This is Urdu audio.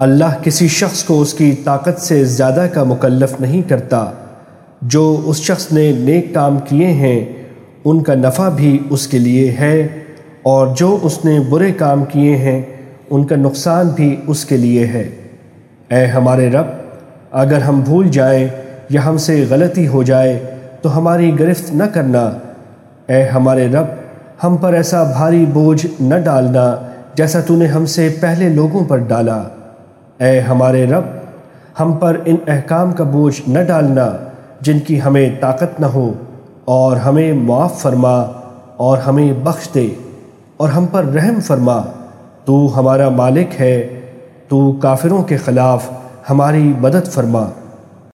اللہ کسی شخص کو اس کی طاقت سے زیادہ کا مکلف نہیں کرتا۔ جو اس شخص نے نیک کام کیے ہیں، ان کا نفع بھی اس کے لیے ہے، اور جو اس نے برے کام کیے ہیں، ان کا نقصان بھی اس کے لیے ہے۔ اے ہمارے رب، اگر ہم بھول جائیں یا ہم سے غلطی ہو جائے، تو ہماری گرفت نہ کرنا۔ اے ہمارے رب، ہم پر ایسا بھاری بوجھ نہ ڈالنا جیسا تو نے ہم سے پہلے لوگوں پر ڈالا۔ اے ہمارے رب، ہم پر ان احکام کا بوجھ نہ ڈالنا جن کی ہمیں طاقت نہ ہو، اور ہمیں معاف فرما اور ہمیں بخش دے، اور ہم پر رحم فرما۔ تو ہمارا مالک ہے، تو کافروں کے خلاف ہماری مدد فرما۔